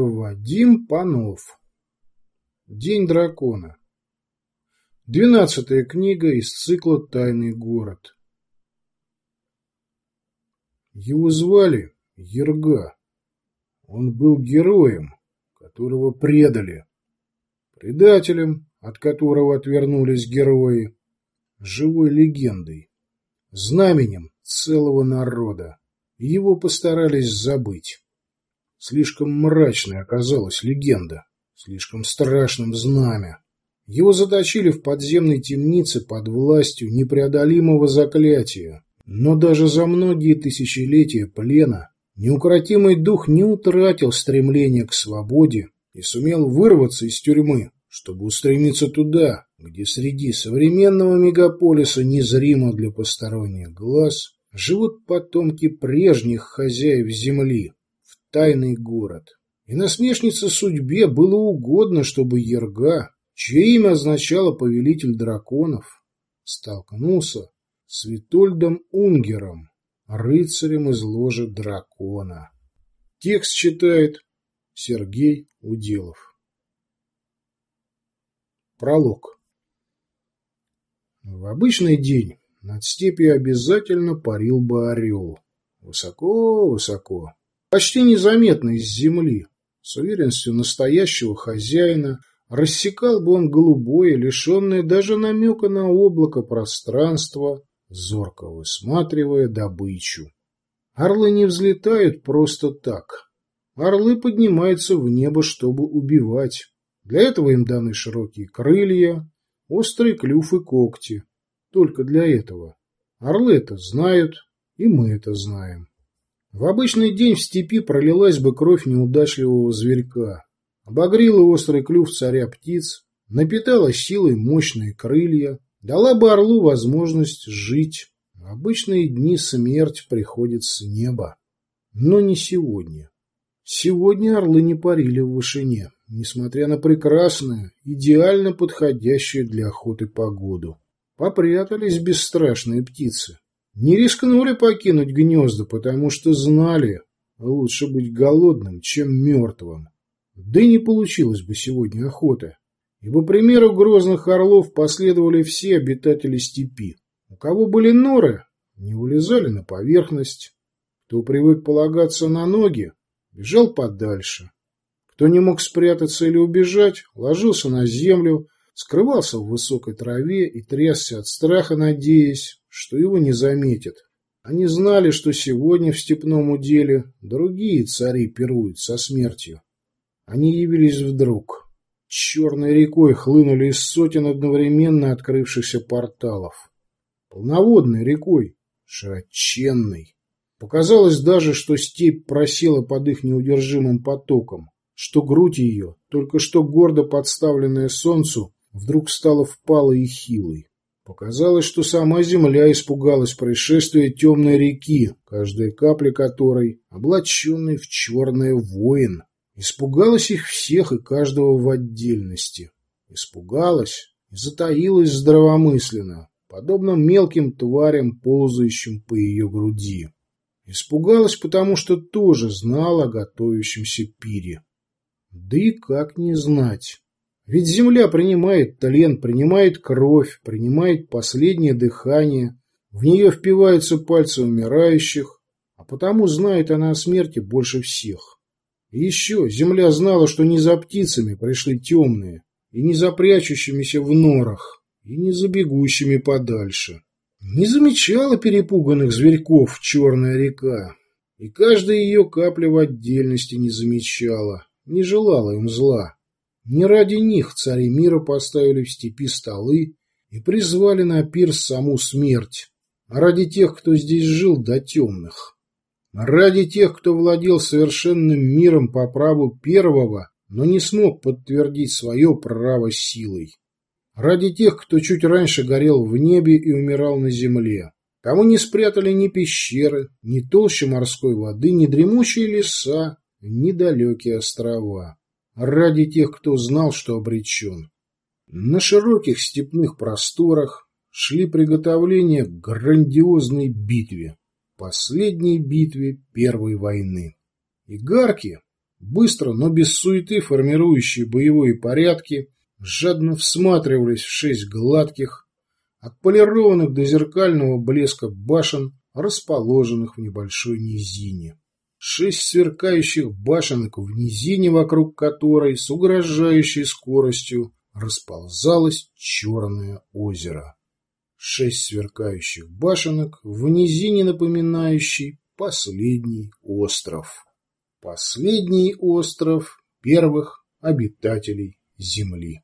Вадим Панов. День дракона. Двенадцатая книга из цикла «Тайный город». Его звали Ерга. Он был героем, которого предали, предателем, от которого отвернулись герои, живой легендой, знаменем целого народа. Его постарались забыть. Слишком мрачной оказалась легенда, слишком страшным знамя. Его заточили в подземной темнице под властью непреодолимого заклятия. Но даже за многие тысячелетия плена неукротимый дух не утратил стремления к свободе и сумел вырваться из тюрьмы, чтобы устремиться туда, где среди современного мегаполиса незримо для посторонних глаз живут потомки прежних хозяев земли, тайный город. И насмешнице судьбе было угодно, чтобы Ерга, чье имя означало «повелитель драконов», столкнулся с Витольдом Унгером, рыцарем из ложи дракона. Текст читает Сергей Уделов. Пролог. В обычный день над степью обязательно парил бы орел. Высоко-высоко, почти незаметно из земли, с уверенностью настоящего хозяина, рассекал бы он голубое, лишенное даже намека на облако пространство, зорко высматривая добычу. Орлы не взлетают просто так. Орлы поднимаются в небо, чтобы убивать. Для этого им даны широкие крылья, острый клюв и когти. Только для этого. Орлы это знают, и мы это знаем. В обычный день в степи пролилась бы кровь неудачливого зверька, обогрила острый клюв царя птиц, напитала силой мощные крылья, дала бы орлу возможность жить. В обычные дни смерть приходит с неба. Но не сегодня. Сегодня орлы не парили в вышине, несмотря на прекрасную, идеально подходящую для охоты погоду. Попрятались бесстрашные птицы. Не рискнули покинуть гнезда, потому что знали, лучше быть голодным, чем мертвым. Да и не получилось бы сегодня охота, ибо примеру грозных орлов последовали все обитатели степи. У кого были норы, не улезали на поверхность. Кто привык полагаться на ноги, бежал подальше. Кто не мог спрятаться или убежать, ложился на землю, скрывался в высокой траве и трясся от страха, надеясь, что его не заметят. Они знали, что сегодня в степном уделе другие цари пируют со смертью. Они явились вдруг. Черной рекой хлынули из сотен одновременно открывшихся порталов. Полноводной рекой, широченной. Показалось даже, что степь просела под их неудержимым потоком, что грудь ее, только что гордо подставленная солнцу, вдруг стала впалой и хилой. Показалось, что сама земля испугалась происшествия темной реки, каждая капля которой, облаченный в черное воин, испугалась их всех и каждого в отдельности. Испугалась и затаилась здравомысленно, подобно мелким тварям, ползающим по ее груди. Испугалась, потому что тоже знала о готовящемся пире. Да и как не знать. Ведь земля принимает тлен, принимает кровь, принимает последнее дыхание, в нее впиваются пальцы умирающих, а потому знает она о смерти больше всех. И еще земля знала, что не за птицами пришли темные, и не за прячущимися в норах, и не за бегущими подальше. Не замечала перепуганных зверьков черная река, и каждая ее капля в отдельности не замечала, не желала им зла. Не ради них цари мира поставили в степи столы и призвали на пир саму смерть, а ради тех, кто здесь жил до темных. Ради тех, кто владел совершенным миром по праву первого, но не смог подтвердить свое право силой. Ради тех, кто чуть раньше горел в небе и умирал на земле. Кому не спрятали ни пещеры, ни толща морской воды, ни дремучие леса, ни далекие острова ради тех, кто знал, что обречен. На широких степных просторах шли приготовления к грандиозной битве, последней битве Первой войны. И гарки, быстро, но без суеты формирующие боевые порядки, жадно всматривались в шесть гладких, отполированных до зеркального блеска башен, расположенных в небольшой низине. Шесть сверкающих башенок в низине, вокруг которой с угрожающей скоростью расползалось черное озеро. Шесть сверкающих башенок в низине, напоминающий последний остров. Последний остров первых обитателей Земли.